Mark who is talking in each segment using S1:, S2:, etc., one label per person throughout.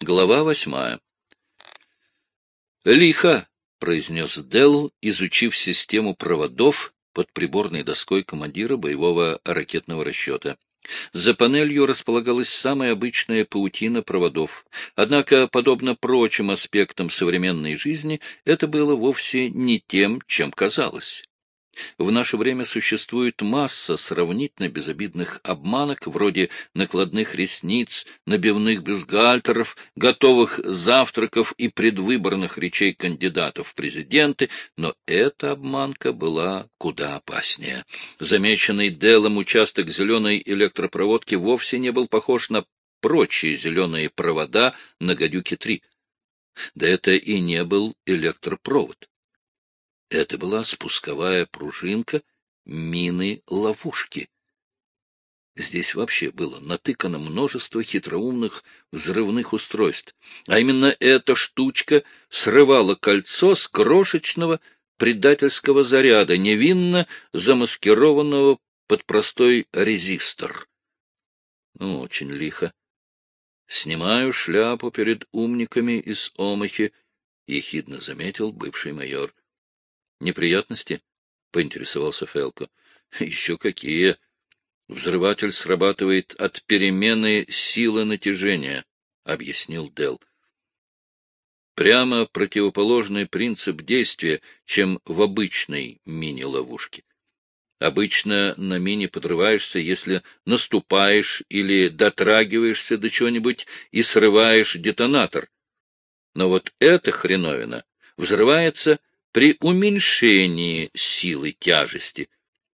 S1: Глава восьмая. «Лихо!» — произнес Делл, изучив систему проводов под приборной доской командира боевого ракетного расчета. За панелью располагалась самая обычная паутина проводов. Однако, подобно прочим аспектам современной жизни, это было вовсе не тем, чем казалось. В наше время существует масса сравнительно безобидных обманок, вроде накладных ресниц, набивных бюстгальтеров, готовых завтраков и предвыборных речей кандидатов в президенты, но эта обманка была куда опаснее. Замеченный Делом участок зеленой электропроводки вовсе не был похож на прочие зеленые провода на «Гадюке-3». Да это и не был электропровод. Это была спусковая пружинка мины-ловушки. Здесь вообще было натыкано множество хитроумных взрывных устройств. А именно эта штучка срывала кольцо с крошечного предательского заряда, невинно замаскированного под простой резистор. Ну, очень лихо. Снимаю шляпу перед умниками из Омахи, — ехидно заметил бывший майор. Неприятности? — поинтересовался Фелко. — Еще какие! Взрыватель срабатывает от перемены силы натяжения, — объяснил Дел. Прямо противоположный принцип действия, чем в обычной мини-ловушке. Обычно на мине подрываешься, если наступаешь или дотрагиваешься до чего-нибудь и срываешь детонатор. Но вот эта хреновина взрывается при уменьшении силы тяжести.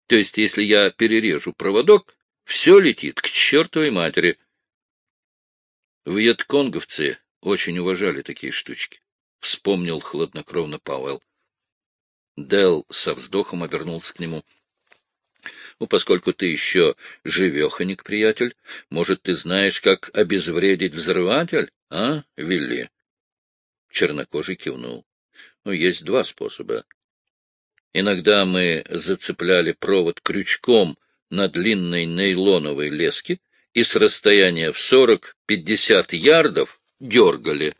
S1: То есть, если я перережу проводок, все летит к чертовой матери. Вьетконговцы очень уважали такие штучки, — вспомнил хладнокровно Пауэлл. Дел со вздохом обернулся к нему. — Ну, поскольку ты еще живеханик, приятель, может, ты знаешь, как обезвредить взрыватель, а, Вилли? Чернокожий кивнул. Ну, есть два способа. Иногда мы зацепляли провод крючком на длинной нейлоновой леске и с расстояния в сорок-пятьдесят ярдов дергали.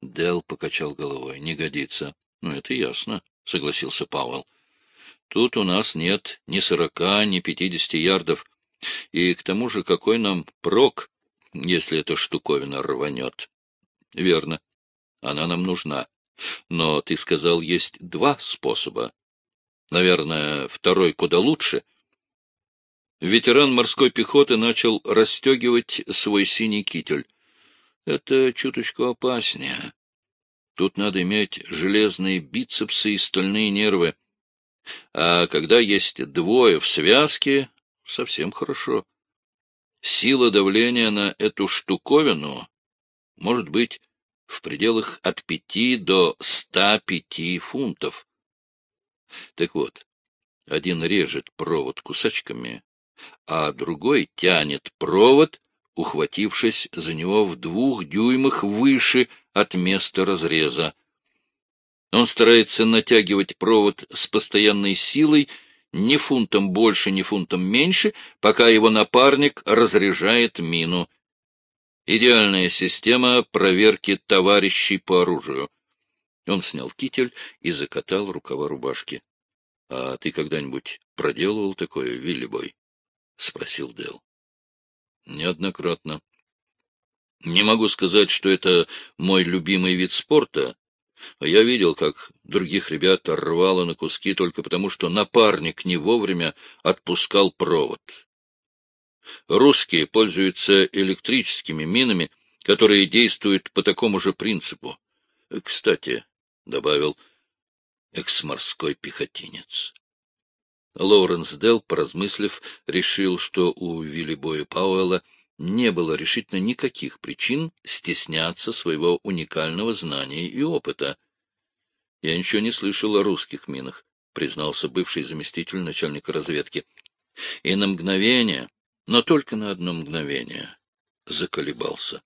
S1: Дел покачал головой. Не годится. Ну, это ясно, согласился Пауэлл. Тут у нас нет ни сорока, ни пятидесяти ярдов. И к тому же какой нам прок, если эта штуковина рванет? Верно. Она нам нужна. Но ты сказал, есть два способа. Наверное, второй куда лучше. Ветеран морской пехоты начал расстегивать свой синий китель. Это чуточку опаснее. Тут надо иметь железные бицепсы и стальные нервы. А когда есть двое в связке, совсем хорошо. Сила давления на эту штуковину может быть в пределах от пяти до ста пяти фунтов. Так вот, один режет провод кусачками, а другой тянет провод, ухватившись за него в двух дюймах выше от места разреза. Он старается натягивать провод с постоянной силой, ни фунтом больше, ни фунтом меньше, пока его напарник разряжает мину. Идеальная система проверки товарищей по оружию. Он снял китель и закатал рукава рубашки. — А ты когда-нибудь проделывал такое, Виллибой? — спросил Дэл. — Неоднократно. Не могу сказать, что это мой любимый вид спорта, а я видел, как других ребят рвало на куски только потому, что напарник не вовремя отпускал провод. Русские пользуются электрическими минами, которые действуют по такому же принципу. Кстати, — добавил экс-морской пехотинец. Лоуренс Делл, поразмыслив, решил, что у Виллибоя Пауэлла не было решительно никаких причин стесняться своего уникального знания и опыта. — Я ничего не слышал о русских минах, — признался бывший заместитель начальника разведки. И на мгновение но только на одно мгновение заколебался.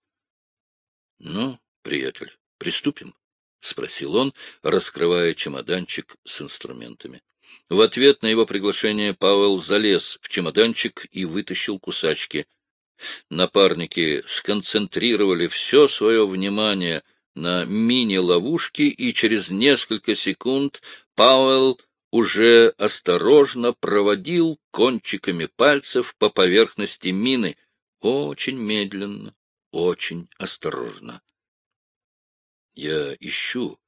S1: — Ну, приятель, приступим? — спросил он, раскрывая чемоданчик с инструментами. В ответ на его приглашение Пауэлл залез в чемоданчик и вытащил кусачки. Напарники сконцентрировали все свое внимание на мини-ловушке, и через несколько секунд Пауэлл уже осторожно проводил кончиками пальцев по поверхности мины, очень медленно, очень осторожно. Я ищу,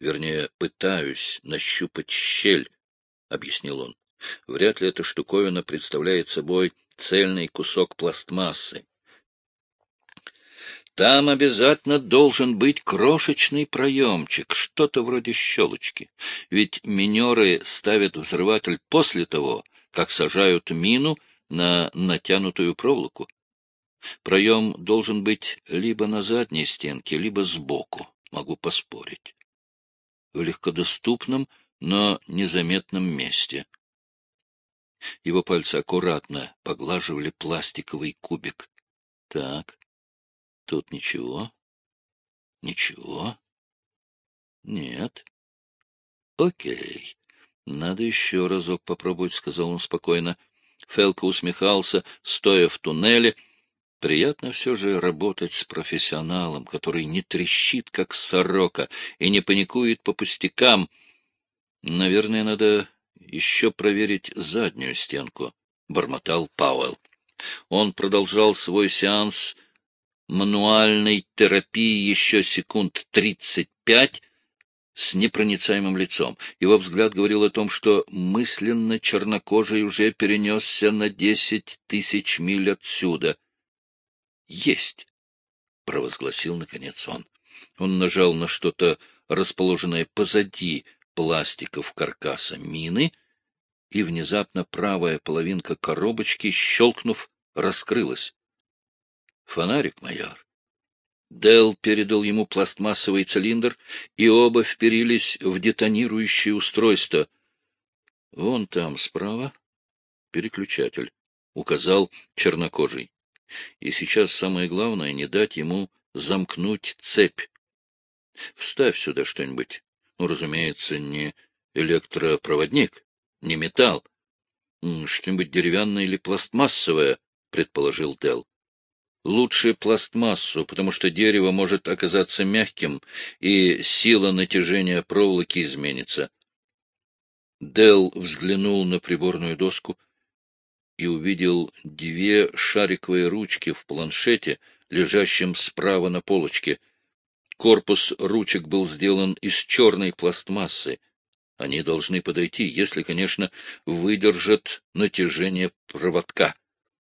S1: вернее, пытаюсь нащупать щель, — объяснил он. Вряд ли эта штуковина представляет собой цельный кусок пластмассы. Там обязательно должен быть крошечный проемчик, что-то вроде щелочки. Ведь минеры ставят взрыватель после того, как сажают мину на натянутую проволоку. Проем должен быть либо на задней стенке, либо сбоку, могу поспорить. В легкодоступном, но незаметном месте. Его пальцы аккуратно поглаживали пластиковый кубик. Так, тут ничего. Ничего. Нет. Окей. Надо еще разок попробовать, — сказал он спокойно. Фелка усмехался, стоя в туннеле. Приятно все же работать с профессионалом, который не трещит, как сорока, и не паникует по пустякам. Наверное, надо еще проверить заднюю стенку, — бормотал Пауэлл. Он продолжал свой сеанс мануальной терапии еще секунд тридцать пять с непроницаемым лицом. Его взгляд говорил о том, что мысленно чернокожий уже перенесся на десять тысяч миль отсюда. — Есть! — провозгласил наконец он. Он нажал на что-то, расположенное позади пластиков каркаса мины, и внезапно правая половинка коробочки, щелкнув, раскрылась. — Фонарик, майор. Дел передал ему пластмассовый цилиндр, и оба вперились в детонирующее устройство. — Вон там справа переключатель, — указал чернокожий. И сейчас самое главное — не дать ему замкнуть цепь. Вставь сюда что-нибудь. Ну, разумеется, не электропроводник, не металл. Что-нибудь деревянное или пластмассовое, предположил Дел. Лучше пластмассу, потому что дерево может оказаться мягким, и сила натяжения проволоки изменится. Дел взглянул на приборную доску и увидел две шариковые ручки в планшете, лежащем справа на полочке. Корпус ручек был сделан из черной пластмассы. Они должны подойти, если, конечно, выдержат натяжение проводка.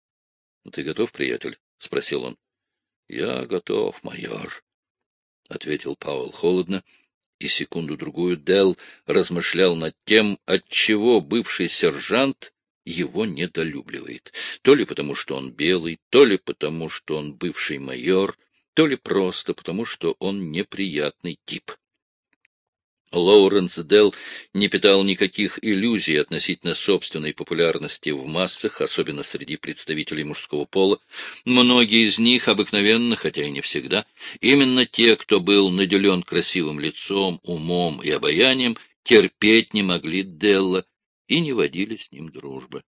S1: — Ты готов, приятель? — спросил он. — Я готов, майор, — ответил Пауэлл холодно, и секунду-другую Дел размышлял над тем, отчего бывший сержант его недолюбливает. То ли потому, что он белый, то ли потому, что он бывший майор — то ли просто потому, что он неприятный тип. Лоуренс Делл не питал никаких иллюзий относительно собственной популярности в массах, особенно среди представителей мужского пола. Многие из них обыкновенно, хотя и не всегда, именно те, кто был наделен красивым лицом, умом и обаянием, терпеть не могли Делла и не водили с ним дружбы.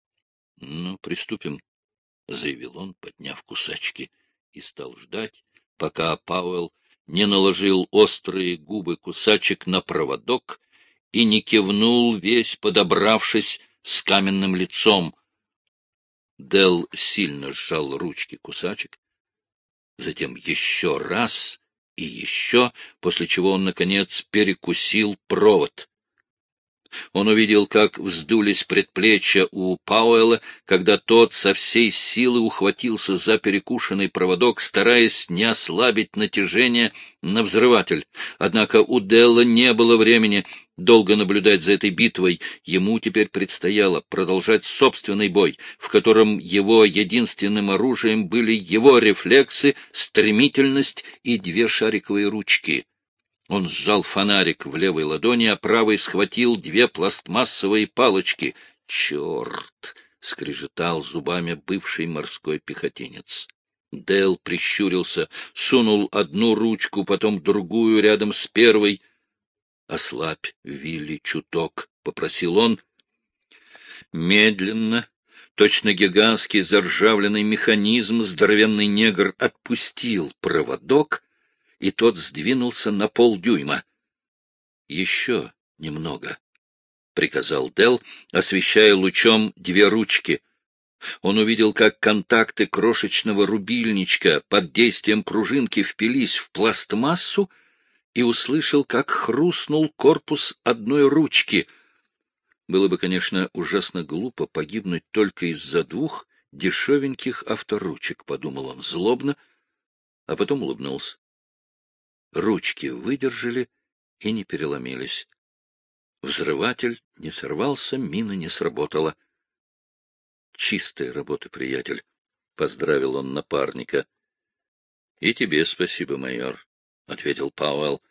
S1: — Ну, приступим, — заявил он, подняв кусачки и стал ждать, пока Пауэлл не наложил острые губы кусачек на проводок и не кивнул весь, подобравшись с каменным лицом. Дел сильно сжал ручки кусачек, затем еще раз и еще, после чего он, наконец, перекусил провод. Он увидел, как вздулись предплечья у Пауэлла, когда тот со всей силы ухватился за перекушенный проводок, стараясь не ослабить натяжение на взрыватель. Однако у Делла не было времени долго наблюдать за этой битвой. Ему теперь предстояло продолжать собственный бой, в котором его единственным оружием были его рефлексы, стремительность и две шариковые ручки. Он сжал фонарик в левой ладони, а правой схватил две пластмассовые палочки. «Черт!» — скрежетал зубами бывший морской пехотинец. Дэл прищурился, сунул одну ручку, потом другую рядом с первой. «Ослабь, Вилли, чуток», — попросил он. Медленно, Точно гигантский заржавленный механизм здоровенный негр отпустил проводок, и тот сдвинулся на полдюйма. — Еще немного, — приказал Дел, освещая лучом две ручки. Он увидел, как контакты крошечного рубильничка под действием пружинки впились в пластмассу, и услышал, как хрустнул корпус одной ручки. Было бы, конечно, ужасно глупо погибнуть только из-за двух дешевеньких авторучек, — подумал он злобно, а потом улыбнулся. Ручки выдержали и не переломились. Взрыватель не сорвался, мина не сработала. — Чистая работа, приятель, — поздравил он напарника. — И тебе спасибо, майор, — ответил Пауэлл.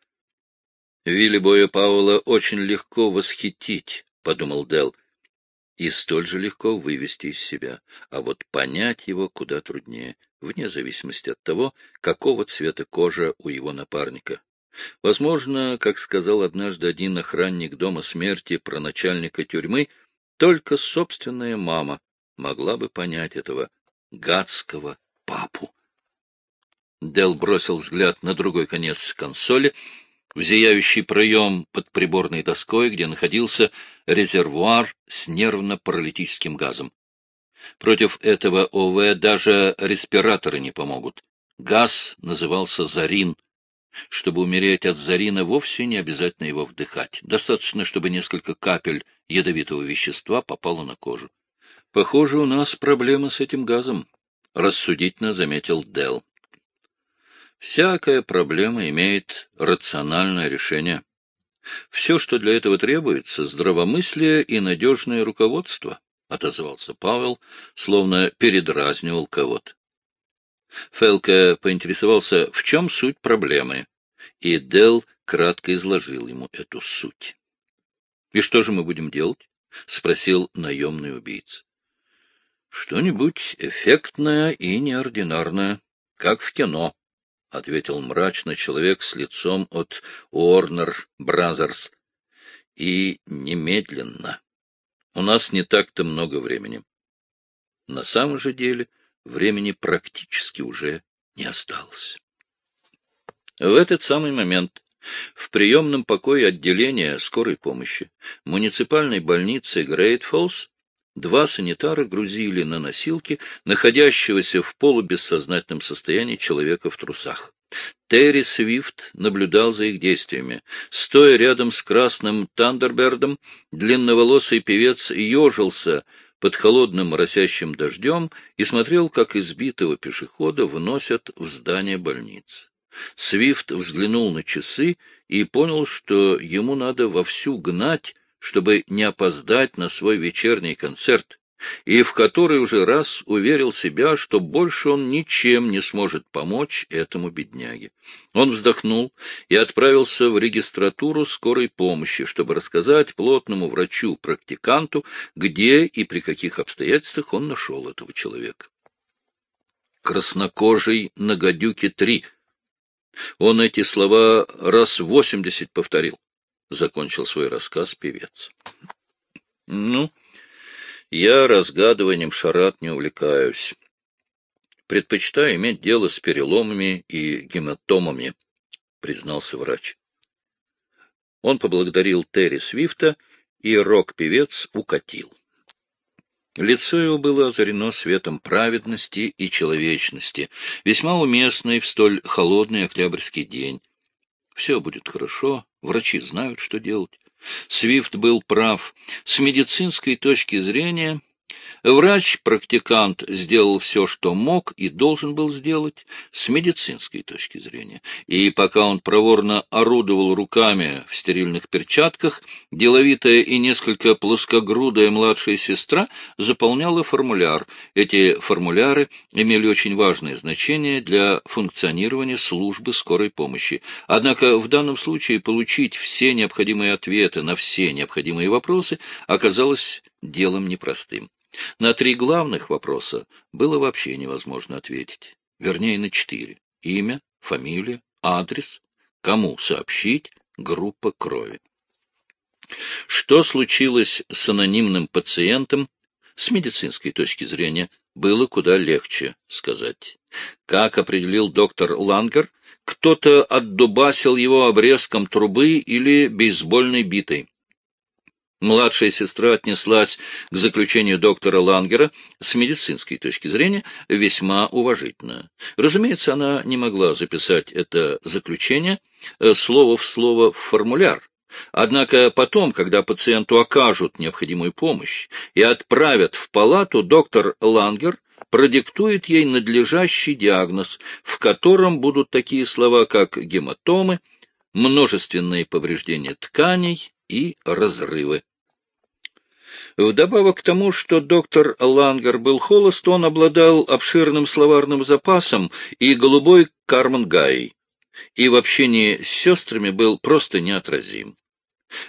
S1: — Вилли Боя Пауэлла очень легко восхитить, — подумал Дел, и столь же легко вывести из себя, а вот понять его куда труднее, вне зависимости от того, какого цвета кожа у его напарника. Возможно, как сказал однажды один охранник Дома смерти про начальника тюрьмы, только собственная мама могла бы понять этого гадского папу. Дел бросил взгляд на другой конец консоли, в зияющий проем под приборной доской, где находился резервуар с нервно-паралитическим газом. Против этого ОВ даже респираторы не помогут. Газ назывался зарин — чтобы умереть от зарина, вовсе не обязательно его вдыхать. Достаточно, чтобы несколько капель ядовитого вещества попало на кожу. — Похоже, у нас проблема с этим газом, — рассудительно заметил Дел. Всякая проблема имеет рациональное решение. Все, что для этого требуется, — здравомыслие и надежное руководство, — отозвался Павел, словно передразнивал кого-то. Фелка поинтересовался, в чем суть проблемы, и Дел кратко изложил ему эту суть. — И что же мы будем делать? — спросил наемный убийца. — Что-нибудь эффектное и неординарное, как в кино, — ответил мрачно человек с лицом от Уорнер Бразерс. — И немедленно. У нас не так-то много времени. На самом же деле времени практически уже не осталось. В этот самый момент в приемном покое отделения скорой помощи муниципальной больницы Грейт-Фолс два санитара грузили на носилки находящегося в полубессознательном состоянии человека в трусах. Терри Свифт наблюдал за их действиями. Стоя рядом с красным Тандербердом, длинноволосый певец ежился под холодным моросящим дождем и смотрел, как избитого пешехода вносят в здание больницы. Свифт взглянул на часы и понял, что ему надо вовсю гнать, чтобы не опоздать на свой вечерний концерт, и в который уже раз уверил себя, что больше он ничем не сможет помочь этому бедняге. Он вздохнул и отправился в регистратуру скорой помощи, чтобы рассказать плотному врачу-практиканту, где и при каких обстоятельствах он нашел этого человека. Краснокожий на гадюке три. Он эти слова раз восемьдесят повторил. Закончил свой рассказ певец. Ну, я разгадыванием шарат не увлекаюсь. Предпочитаю иметь дело с переломами и гематомами, признался врач. Он поблагодарил Терри Свифта, и рок-певец укатил. Лицо его было озарено светом праведности и человечности, весьма уместный в столь холодный октябрьский день. Все будет хорошо, врачи знают, что делать. Свифт был прав. С медицинской точки зрения Врач-практикант сделал все, что мог и должен был сделать с медицинской точки зрения. И пока он проворно орудовал руками в стерильных перчатках, деловитая и несколько плоскогрудая младшая сестра заполняла формуляр. Эти формуляры имели очень важное значение для функционирования службы скорой помощи. Однако в данном случае получить все необходимые ответы на все необходимые вопросы оказалось делом непростым. На три главных вопроса было вообще невозможно ответить. Вернее, на четыре. Имя, фамилия, адрес, кому сообщить, группа крови. Что случилось с анонимным пациентом, С медицинской точки зрения было куда легче сказать. Как определил доктор Лангер, кто-то отдубасил его обрезком трубы или бейсбольной битой. Младшая сестра отнеслась к заключению доктора Лангера с медицинской точки зрения весьма уважительно. Разумеется, она не могла записать это заключение э, слово в слово в формуляр. Однако потом, когда пациенту окажут необходимую помощь и отправят в палату, доктор Лангер продиктует ей надлежащий диагноз, в котором будут такие слова, как гематомы, множественные повреждения тканей и разрывы. Вдобавок к тому, что доктор Лангер был холост, он обладал обширным словарным запасом и голубой карман Гай, и в общении с сестрами был просто неотразим.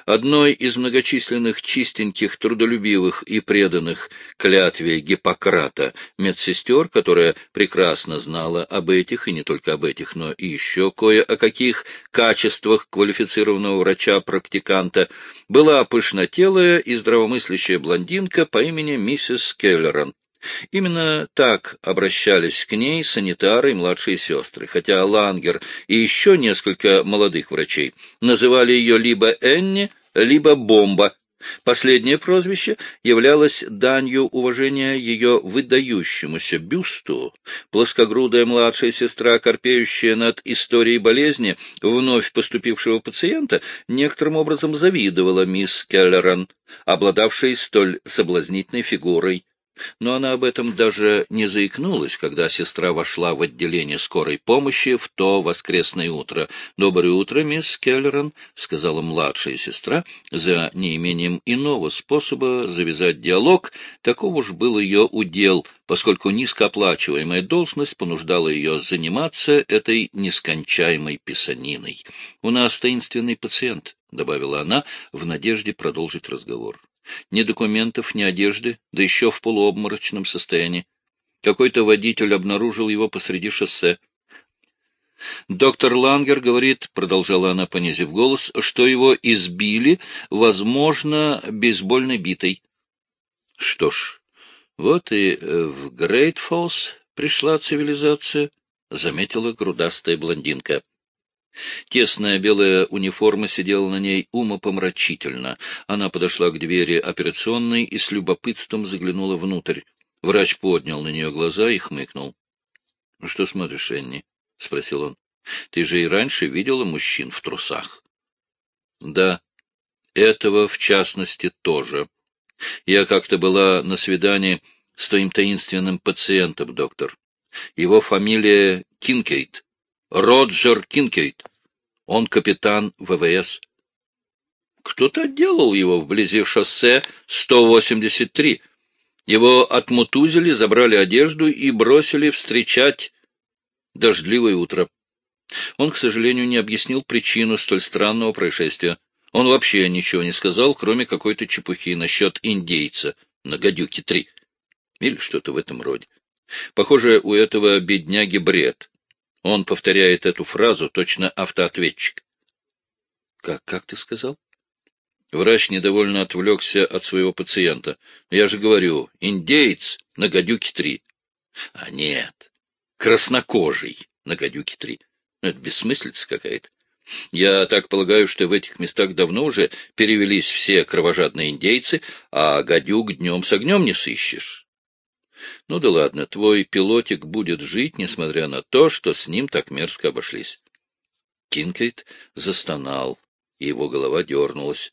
S1: Одной из многочисленных чистеньких, трудолюбивых и преданных клятве Гиппократа медсестер, которая прекрасно знала об этих, и не только об этих, но и еще кое о каких качествах квалифицированного врача-практиканта, была пышнотелая и здравомыслящая блондинка по имени миссис Келлерон. Именно так обращались к ней санитары и младшие сестры, хотя Лангер и еще несколько молодых врачей называли ее либо Энни, либо Бомба. Последнее прозвище являлось данью уважения ее выдающемуся бюсту. Плоскогрудая младшая сестра, корпеющая над историей болезни вновь поступившего пациента, некоторым образом завидовала мисс Келлеран, обладавшей столь соблазнительной фигурой но она об этом даже не заикнулась, когда сестра вошла в отделение скорой помощи в то воскресное утро. «Доброе утро, мисс Келлерон», — сказала младшая сестра, за неимением иного способа завязать диалог. Таков уж был ее удел, поскольку низкооплачиваемая должность понуждала ее заниматься этой нескончаемой писаниной. «У нас таинственный пациент», — добавила она в надежде продолжить разговор. Ни документов, ни одежды, да еще в полуобморочном состоянии. Какой-то водитель обнаружил его посреди шоссе. Доктор Лангер говорит, — продолжала она, понизив голос, — что его избили, возможно, бейсбольной битой. Что ж, вот и э, в Грейтфолс пришла цивилизация, — заметила грудастая блондинка. Тесная белая униформа сидела на ней умопомрачительно. Она подошла к двери операционной и с любопытством заглянула внутрь. Врач поднял на нее глаза и хмыкнул. — Что смотришь, Энни? — спросил он. — Ты же и раньше видела мужчин в трусах. — Да, этого, в частности, тоже. Я как-то была на свидании с твоим таинственным пациентом, доктор. Его фамилия Кинкейд. Роджер Кинкейд. Он капитан ВВС. Кто-то отделал его вблизи шоссе 183. Его отмутузили, забрали одежду и бросили встречать дождливое утро. Он, к сожалению, не объяснил причину столь странного происшествия. Он вообще ничего не сказал, кроме какой-то чепухи насчет индейца на гадюке-3. Или что-то в этом роде. Похоже, у этого бедняги бред. Он повторяет эту фразу, точно автоответчик. Как, как ты сказал? Врач недовольно отвлекся от своего пациента. Я же говорю, индеец на гадюке три. А нет, краснокожий на гадюке три. Это бессмыслица какая-то. Я так полагаю, что в этих местах давно уже перевелись все кровожадные индейцы, а гадюк днем с огнем не сыщешь. Ну да ладно, твой пилотик будет жить, несмотря на то, что с ним так мерзко обошлись. Кинкейт застонал, и его голова дернулась.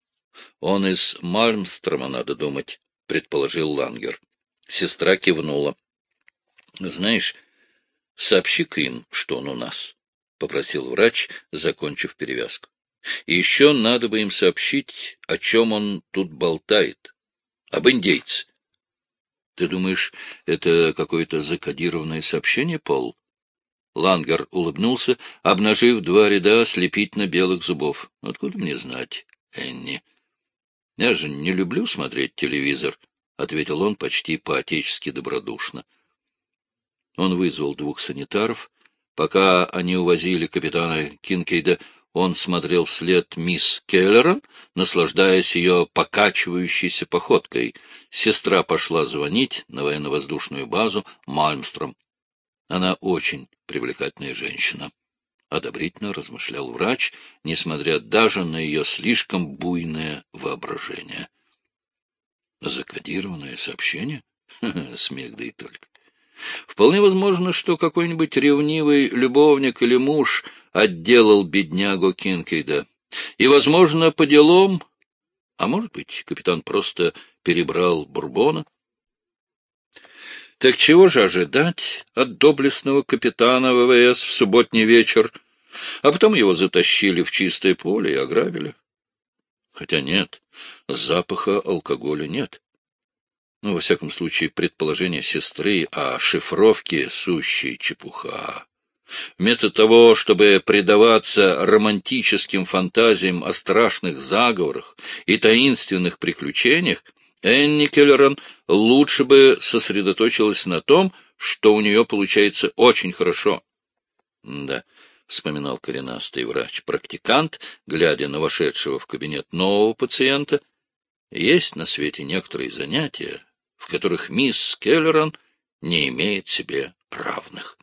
S1: — Он из Мальмстрома, надо думать, — предположил Лангер. Сестра кивнула. — Знаешь, сообщи-ка им, что он у нас, — попросил врач, закончив перевязку. — И еще надо бы им сообщить, о чем он тут болтает. Об индейце. Ты думаешь, это какое-то закодированное сообщение, Пол? Лангер улыбнулся, обнажив два ряда ослепительно белых зубов. Откуда мне знать, Энни? Я же не люблю смотреть телевизор, — ответил он почти по-отечески добродушно. Он вызвал двух санитаров. Пока они увозили капитана Кинкейда, Он смотрел вслед мисс Келлерон, наслаждаясь ее покачивающейся походкой. Сестра пошла звонить на военно-воздушную базу Мальмстром. Она очень привлекательная женщина. — одобрительно размышлял врач, несмотря даже на ее слишком буйное воображение. Закодированное сообщение? Смех да и только. Вполне возможно, что какой-нибудь ревнивый любовник или муж отделал беднягу Кинкейда. И, возможно, по делам, а может быть, капитан просто перебрал бурбона. Так чего же ожидать от доблестного капитана ВВС в субботний вечер? А потом его затащили в чистое поле и ограбили. Хотя нет, запаха алкоголя нет. Ну, во всяком случае, предположение сестры о шифровке — сущая чепуха. Вместо того, чтобы предаваться романтическим фантазиям о страшных заговорах и таинственных приключениях, Энни Келлерон лучше бы сосредоточилась на том, что у нее получается очень хорошо. Да, — вспоминал коренастый врач-практикант, глядя на вошедшего в кабинет нового пациента, — есть на свете некоторые занятия, в которых мисс Келлерон не имеет себе равных.